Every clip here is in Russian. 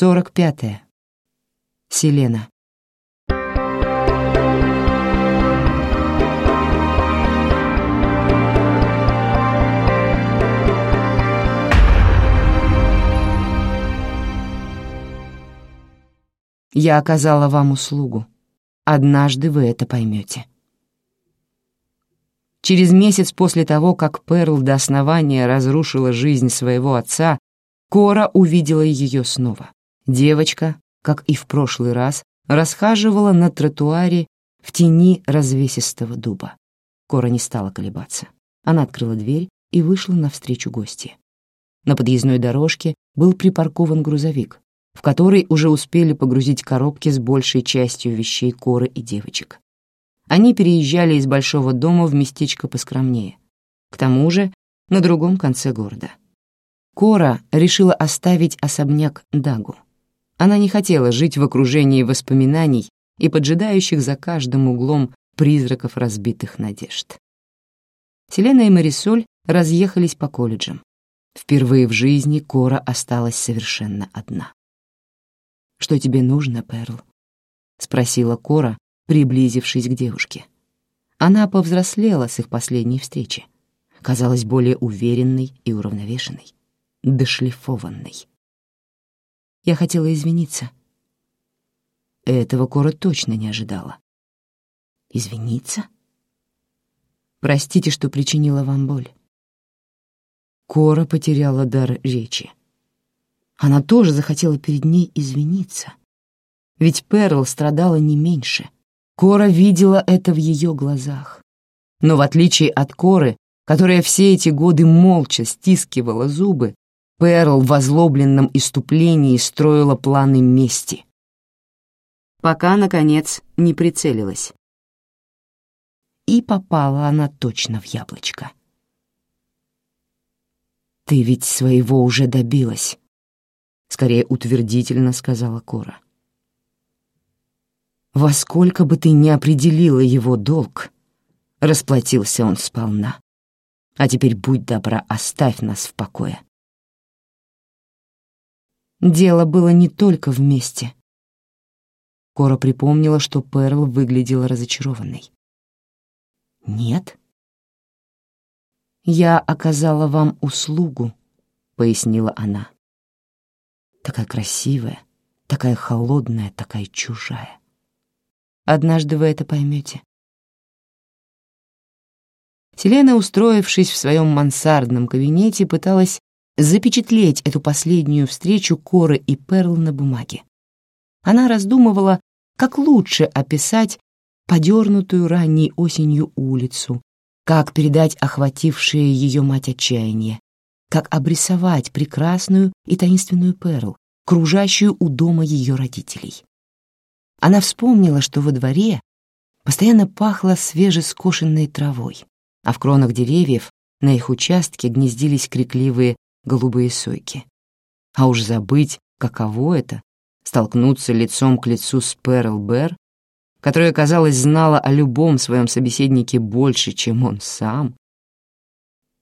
Сорок пятое. Селена. Я оказала вам услугу. Однажды вы это поймете. Через месяц после того, как Перл до основания разрушила жизнь своего отца, Кора увидела ее снова. Девочка, как и в прошлый раз, расхаживала на тротуаре в тени развесистого дуба. Кора не стала колебаться. Она открыла дверь и вышла навстречу гости. На подъездной дорожке был припаркован грузовик, в который уже успели погрузить коробки с большей частью вещей Коры и девочек. Они переезжали из большого дома в местечко поскромнее. К тому же на другом конце города. Кора решила оставить особняк Дагу. Она не хотела жить в окружении воспоминаний и поджидающих за каждым углом призраков разбитых надежд. Селена и Марисоль разъехались по колледжам. Впервые в жизни Кора осталась совершенно одна. «Что тебе нужно, Перл?» — спросила Кора, приблизившись к девушке. Она повзрослела с их последней встречи, казалась более уверенной и уравновешенной, дошлифованной. Я хотела извиниться. Этого Кора точно не ожидала. Извиниться? Простите, что причинила вам боль. Кора потеряла дар речи. Она тоже захотела перед ней извиниться. Ведь Перл страдала не меньше — Кора видела это в ее глазах. Но в отличие от Коры, которая все эти годы молча стискивала зубы, Перл в озлобленном иступлении строила планы мести. Пока, наконец, не прицелилась. И попала она точно в яблочко. «Ты ведь своего уже добилась», — скорее утвердительно сказала Кора. Во сколько бы ты ни определила его долг, расплатился он сполна. А теперь будь добра, оставь нас в покое. Дело было не только вместе. Кора припомнила, что Перл выглядела разочарованной. «Нет?» «Я оказала вам услугу», — пояснила она. «Такая красивая, такая холодная, такая чужая. Однажды вы это поймете. Селена, устроившись в своем мансардном кабинете, пыталась запечатлеть эту последнюю встречу Коры и Перл на бумаге. Она раздумывала, как лучше описать подернутую ранней осенью улицу, как передать охватившее ее мать отчаяние, как обрисовать прекрасную и таинственную Перл, кружащую у дома ее родителей. Она вспомнила, что во дворе постоянно пахло свежескошенной травой, а в кронах деревьев на их участке гнездились крикливые голубые сойки. А уж забыть, каково это — столкнуться лицом к лицу с Перл Бэр, которая, казалось, знала о любом своем собеседнике больше, чем он сам.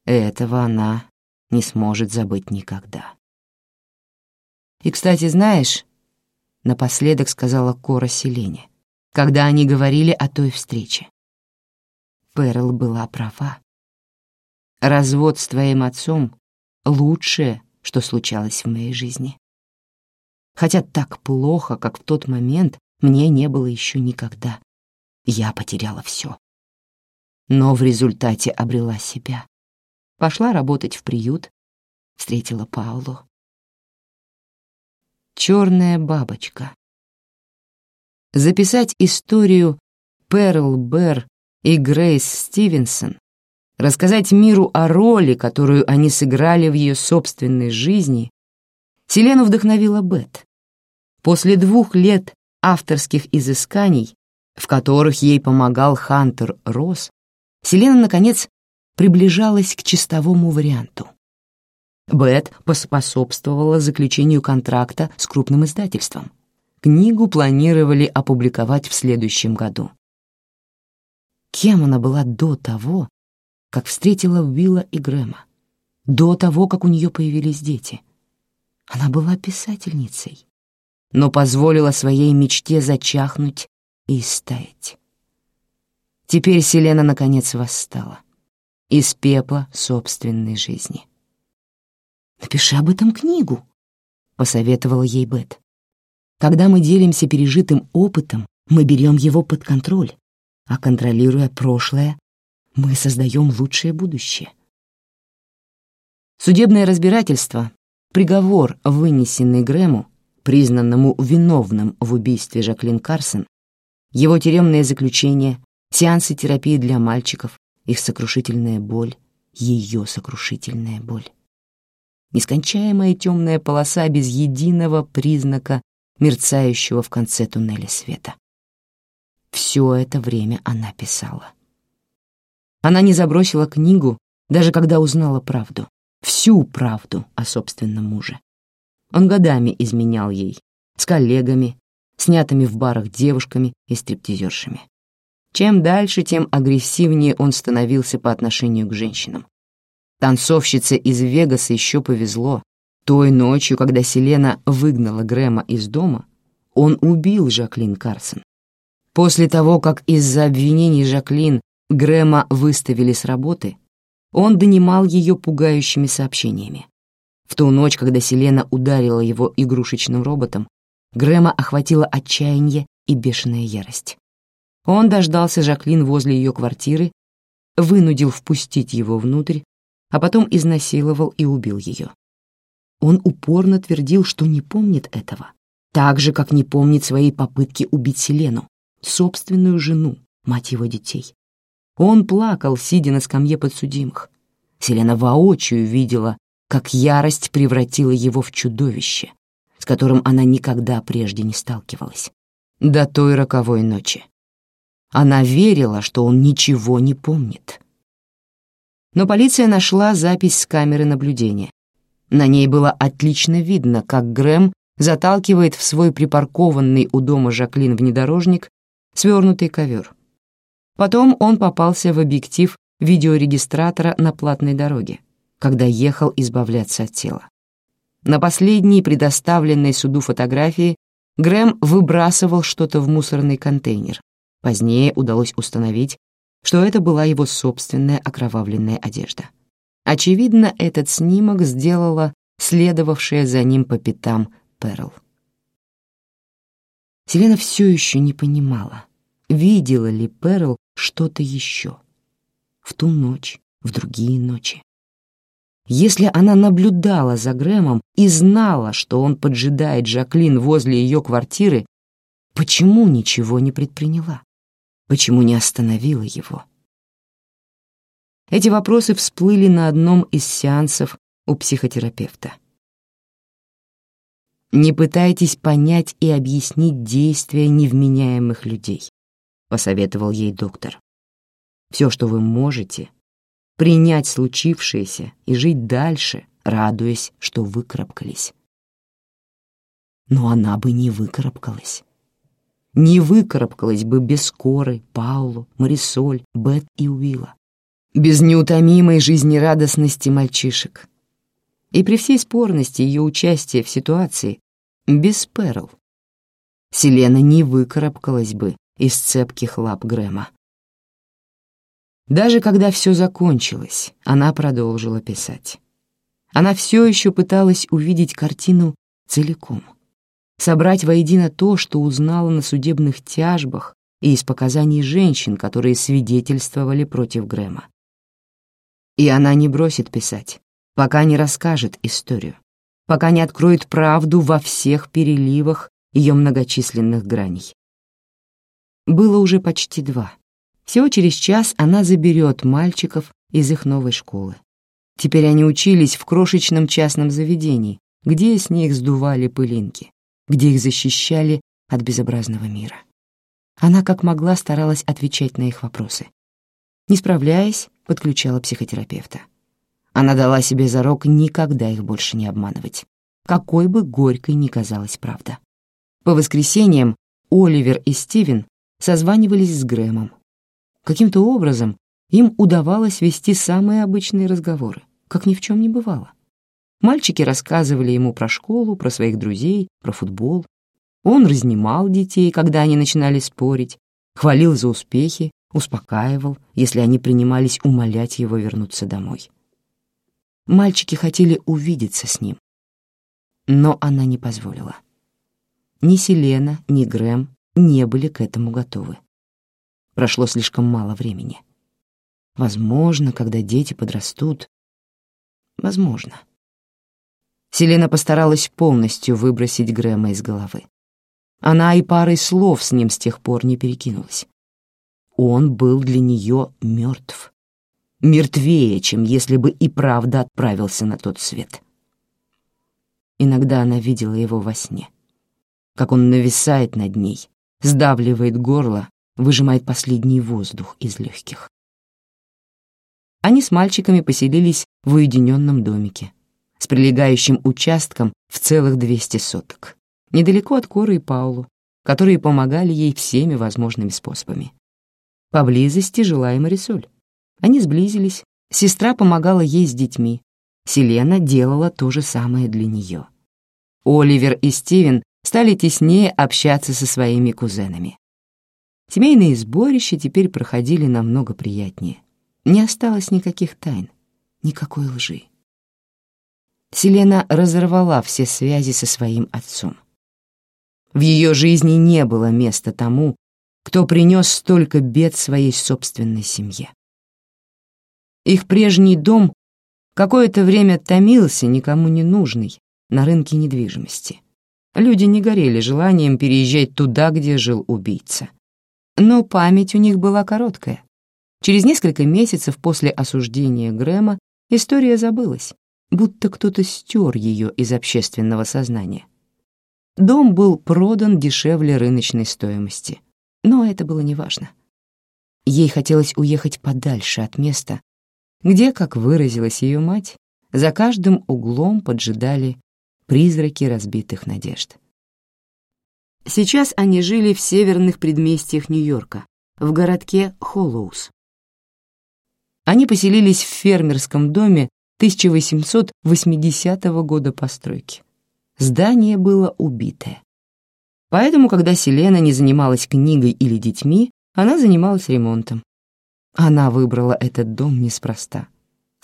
Этого она не сможет забыть никогда. И, кстати, знаешь, напоследок сказала Кора Селене, когда они говорили о той встрече. Перл была права. Развод с твоим отцом — лучшее, что случалось в моей жизни. Хотя так плохо, как в тот момент, мне не было еще никогда. Я потеряла все. Но в результате обрела себя. Пошла работать в приют, встретила Паулу. Черная бабочка. Записать историю Перл Бэр и Грейс Стивенсон, рассказать миру о роли, которую они сыграли в ее собственной жизни, Селену вдохновила Бет. После двух лет авторских изысканий, в которых ей помогал Хантер Росс, Селена, наконец, приближалась к чистовому варианту. Бет поспособствовала заключению контракта с крупным издательством. Книгу планировали опубликовать в следующем году. Кем она была до того, как встретила Уилла и Грэма? До того, как у нее появились дети? Она была писательницей. но позволила своей мечте зачахнуть и истаять. Теперь Селена наконец восстала из пепла собственной жизни. «Напиши об этом книгу», — посоветовала ей Бет. «Когда мы делимся пережитым опытом, мы берем его под контроль, а контролируя прошлое, мы создаем лучшее будущее». Судебное разбирательство, приговор, вынесенный Грэму, признанному виновным в убийстве Жаклин Карсон, его тюремное заключение, сеансы терапии для мальчиков, их сокрушительная боль, ее сокрушительная боль. Нескончаемая темная полоса без единого признака мерцающего в конце туннеля света. Все это время она писала. Она не забросила книгу, даже когда узнала правду всю правду о собственном муже. Он годами изменял ей, с коллегами, снятыми в барах девушками и стриптизершами. Чем дальше, тем агрессивнее он становился по отношению к женщинам. Танцовщице из Вегаса еще повезло. Той ночью, когда Селена выгнала Грэма из дома, он убил Жаклин Карсон. После того, как из-за обвинений Жаклин Грэма выставили с работы, он донимал ее пугающими сообщениями. В ту ночь, когда Селена ударила его игрушечным роботом, Грэма охватило отчаяние и бешеная ярость. Он дождался Жаклин возле ее квартиры, вынудил впустить его внутрь, а потом изнасиловал и убил ее. Он упорно твердил, что не помнит этого, так же, как не помнит своей попытки убить Селену, собственную жену, мать его детей. Он плакал, сидя на скамье подсудимых. Селена воочию видела, как ярость превратила его в чудовище, с которым она никогда прежде не сталкивалась. До той роковой ночи. Она верила, что он ничего не помнит. Но полиция нашла запись с камеры наблюдения. На ней было отлично видно, как Грэм заталкивает в свой припаркованный у дома Жаклин внедорожник свернутый ковер. Потом он попался в объектив видеорегистратора на платной дороге, когда ехал избавляться от тела. На последней предоставленной суду фотографии Грэм выбрасывал что-то в мусорный контейнер. Позднее удалось установить, что это была его собственная окровавленная одежда. Очевидно, этот снимок сделала следовавшая за ним по пятам Перл. Селена все еще не понимала, видела ли Перл что-то еще. В ту ночь, в другие ночи. Если она наблюдала за Грэмом и знала, что он поджидает Жаклин возле ее квартиры, почему ничего не предприняла? Почему не остановила его? Эти вопросы всплыли на одном из сеансов у психотерапевта. Не пытайтесь понять и объяснить действия невменяемых людей. — посоветовал ей доктор. «Все, что вы можете, принять случившееся и жить дальше, радуясь, что выкарабкались». Но она бы не выкарабкалась. Не выкарабкалась бы без Коры, Паулу, Марисоль, Бет и Уилла. Без неутомимой жизнерадостности мальчишек. И при всей спорности ее участия в ситуации, без Перл. Селена не выкарабкалась бы из цепких лап Грэма. Даже когда все закончилось, она продолжила писать. Она все еще пыталась увидеть картину целиком, собрать воедино то, что узнала на судебных тяжбах и из показаний женщин, которые свидетельствовали против Грэма. И она не бросит писать, пока не расскажет историю, пока не откроет правду во всех переливах ее многочисленных граней. Было уже почти два. Всего через час она заберет мальчиков из их новой школы. Теперь они учились в крошечном частном заведении, где с них сдували пылинки, где их защищали от безобразного мира. Она как могла старалась отвечать на их вопросы. Не справляясь, подключала психотерапевта. Она дала себе зарок никогда их больше не обманывать, какой бы горькой ни казалась правда. По воскресеньям Оливер и Стивен созванивались с Грэмом. Каким-то образом им удавалось вести самые обычные разговоры, как ни в чем не бывало. Мальчики рассказывали ему про школу, про своих друзей, про футбол. Он разнимал детей, когда они начинали спорить, хвалил за успехи, успокаивал, если они принимались умолять его вернуться домой. Мальчики хотели увидеться с ним, но она не позволила. Ни Селена, ни Грэм не были к этому готовы. Прошло слишком мало времени. Возможно, когда дети подрастут... Возможно. Селена постаралась полностью выбросить Грэма из головы. Она и парой слов с ним с тех пор не перекинулась. Он был для нее мертв. Мертвее, чем если бы и правда отправился на тот свет. Иногда она видела его во сне. Как он нависает над ней, сдавливает горло, выжимает последний воздух из легких. Они с мальчиками поселились в уединенном домике с прилегающим участком в целых 200 соток, недалеко от Коры и Паулу, которые помогали ей всеми возможными способами. Поблизости жила и Марисоль. Они сблизились, сестра помогала ей с детьми, Селена делала то же самое для нее. Оливер и Стивен стали теснее общаться со своими кузенами. Семейные сборища теперь проходили намного приятнее. Не осталось никаких тайн, никакой лжи. Селена разорвала все связи со своим отцом. В ее жизни не было места тому, кто принес столько бед своей собственной семье. Их прежний дом какое-то время томился, никому не нужный, на рынке недвижимости. Люди не горели желанием переезжать туда, где жил убийца. Но память у них была короткая. Через несколько месяцев после осуждения Грэма история забылась, будто кто-то стер ее из общественного сознания. Дом был продан дешевле рыночной стоимости, но это было неважно. Ей хотелось уехать подальше от места, где, как выразилась ее мать, за каждым углом поджидали призраки разбитых надежд. Сейчас они жили в северных предместьях Нью-Йорка, в городке Холлоус. Они поселились в фермерском доме 1880 года постройки. Здание было убитое. Поэтому, когда Селена не занималась книгой или детьми, она занималась ремонтом. Она выбрала этот дом неспроста.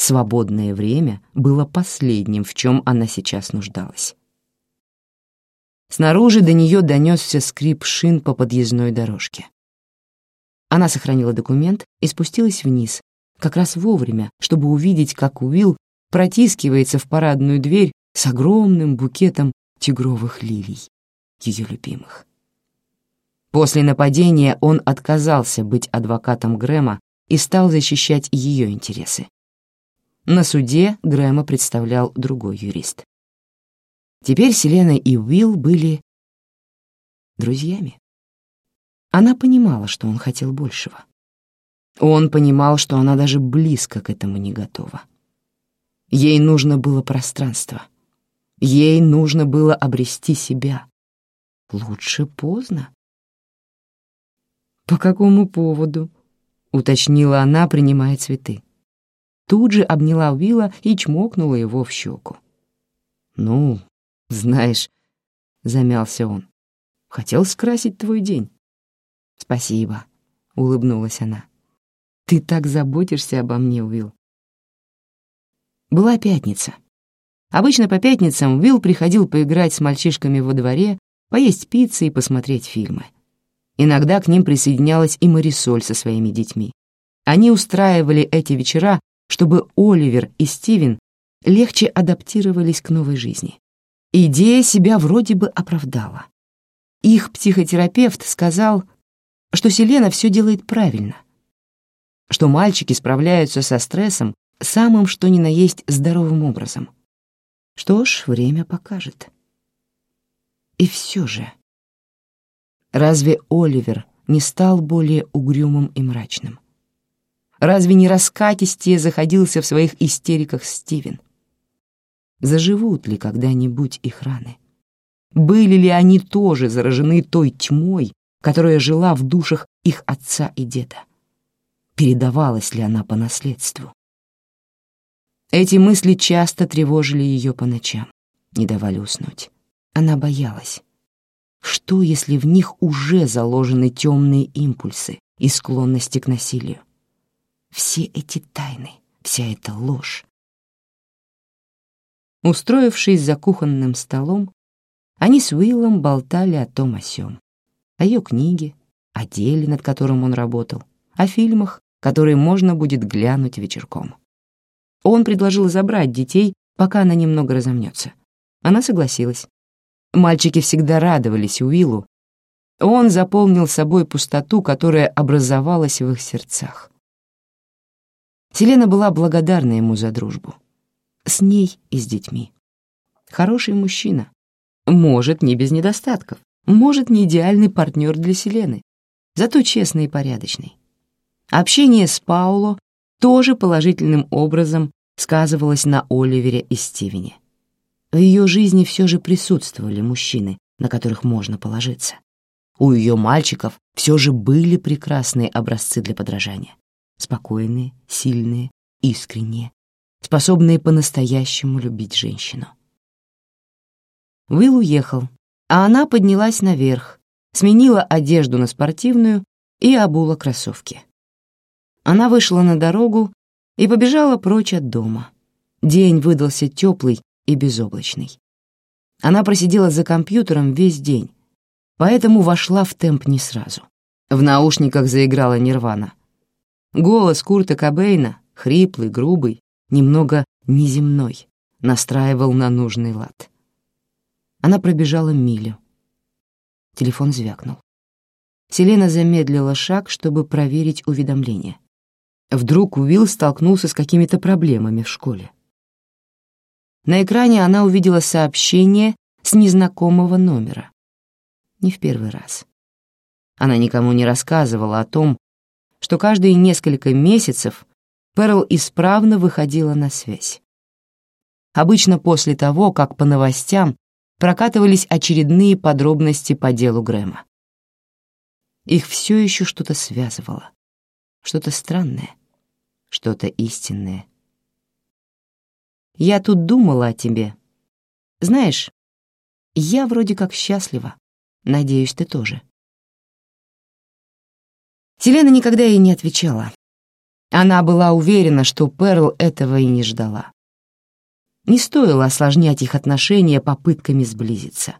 Свободное время было последним, в чем она сейчас нуждалась. Снаружи до нее донесся скрип шин по подъездной дорожке. Она сохранила документ и спустилась вниз, как раз вовремя, чтобы увидеть, как Уилл протискивается в парадную дверь с огромным букетом тигровых лилий, ее любимых. После нападения он отказался быть адвокатом Грэма и стал защищать ее интересы. На суде Грэма представлял другой юрист. Теперь Селена и Уилл были друзьями. Она понимала, что он хотел большего. Он понимал, что она даже близко к этому не готова. Ей нужно было пространство. Ей нужно было обрести себя. Лучше поздно. «По какому поводу?» — уточнила она, принимая цветы. Тут же обняла Уилла и чмокнула его в щеку. «Ну, «Знаешь», — замялся он, — «хотел скрасить твой день». «Спасибо», — улыбнулась она. «Ты так заботишься обо мне, Уилл». Была пятница. Обычно по пятницам Уилл приходил поиграть с мальчишками во дворе, поесть пиццы и посмотреть фильмы. Иногда к ним присоединялась и Марисоль со своими детьми. Они устраивали эти вечера, чтобы Оливер и Стивен легче адаптировались к новой жизни. Идея себя вроде бы оправдала. Их психотерапевт сказал, что Селена все делает правильно, что мальчики справляются со стрессом самым что ни на есть здоровым образом. Что ж, время покажет. И все же, разве Оливер не стал более угрюмым и мрачным? Разве не раскатистее заходился в своих истериках Стивен? Заживут ли когда-нибудь их раны? Были ли они тоже заражены той тьмой, которая жила в душах их отца и деда? Передавалась ли она по наследству? Эти мысли часто тревожили ее по ночам, не давали уснуть. Она боялась. Что, если в них уже заложены темные импульсы и склонности к насилию? Все эти тайны, вся эта ложь. Устроившись за кухонным столом, они с Уиллом болтали о том о сём, о ее книге, о деле, над которым он работал, о фильмах, которые можно будет глянуть вечерком. Он предложил забрать детей, пока она немного разомнется. Она согласилась. Мальчики всегда радовались Уиллу. Он заполнил собой пустоту, которая образовалась в их сердцах. Селена была благодарна ему за дружбу. С ней и с детьми. Хороший мужчина. Может, не без недостатков. Может, не идеальный партнер для Селены. Зато честный и порядочный. Общение с Пауло тоже положительным образом сказывалось на Оливере и Стивене. В ее жизни все же присутствовали мужчины, на которых можно положиться. У ее мальчиков все же были прекрасные образцы для подражания спокойные, сильные, искренние, способные по-настоящему любить женщину. Уилл уехал, а она поднялась наверх, сменила одежду на спортивную и обула кроссовки. Она вышла на дорогу и побежала прочь от дома. День выдался теплый и безоблачный. Она просидела за компьютером весь день, поэтому вошла в темп не сразу. В наушниках заиграла Нирвана — Голос Курта Кобейна, хриплый, грубый, немного неземной, настраивал на нужный лад. Она пробежала милю. Телефон звякнул. Селена замедлила шаг, чтобы проверить уведомление. Вдруг Уилл столкнулся с какими-то проблемами в школе. На экране она увидела сообщение с незнакомого номера. Не в первый раз. Она никому не рассказывала о том, что каждые несколько месяцев Перл исправно выходила на связь. Обычно после того, как по новостям прокатывались очередные подробности по делу Грэма. Их все еще что-то связывало, что-то странное, что-то истинное. «Я тут думала о тебе. Знаешь, я вроде как счастлива. Надеюсь, ты тоже». Селена никогда ей не отвечала. Она была уверена, что Перл этого и не ждала. Не стоило осложнять их отношения попытками сблизиться.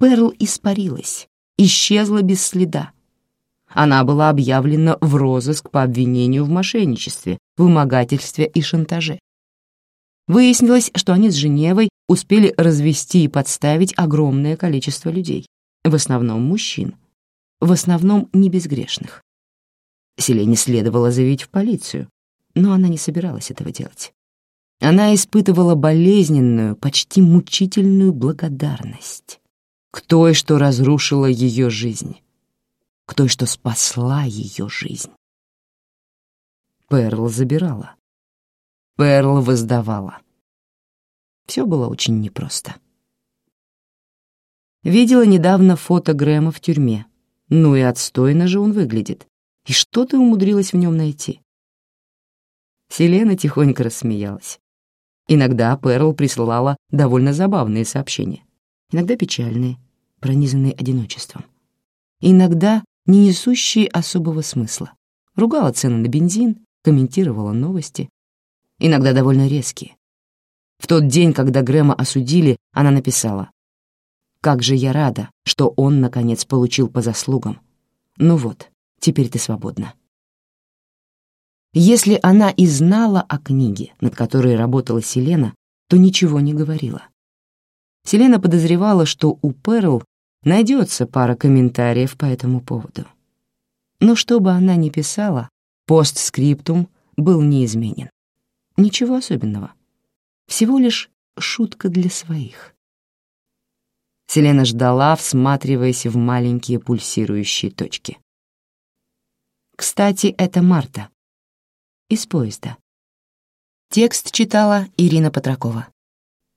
Перл испарилась, исчезла без следа. Она была объявлена в розыск по обвинению в мошенничестве, вымогательстве и шантаже. Выяснилось, что они с Женевой успели развести и подставить огромное количество людей, в основном мужчин, в основном не безгрешных. Селене следовало заявить в полицию, но она не собиралась этого делать. Она испытывала болезненную, почти мучительную благодарность к той, что разрушила ее жизнь, к той, что спасла ее жизнь. Перл забирала. Перл воздавала. Все было очень непросто. Видела недавно фото Грэма в тюрьме. Ну и отстойно же он выглядит. И что ты умудрилась в нем найти?» Селена тихонько рассмеялась. Иногда Перл присылала довольно забавные сообщения, иногда печальные, пронизанные одиночеством. Иногда не несущие особого смысла. Ругала цены на бензин, комментировала новости, иногда довольно резкие. В тот день, когда Грэма осудили, она написала как же я рада, что он, наконец, получил по заслугам. Ну вот, теперь ты свободна. Если она и знала о книге, над которой работала Селена, то ничего не говорила. Селена подозревала, что у Перл найдется пара комментариев по этому поводу. Но что бы она ни писала, постскриптум был неизменен. Ничего особенного. Всего лишь шутка для своих. Селена ждала, всматриваясь в маленькие пульсирующие точки. Кстати, это Марта. Из поезда. Текст читала Ирина Патракова.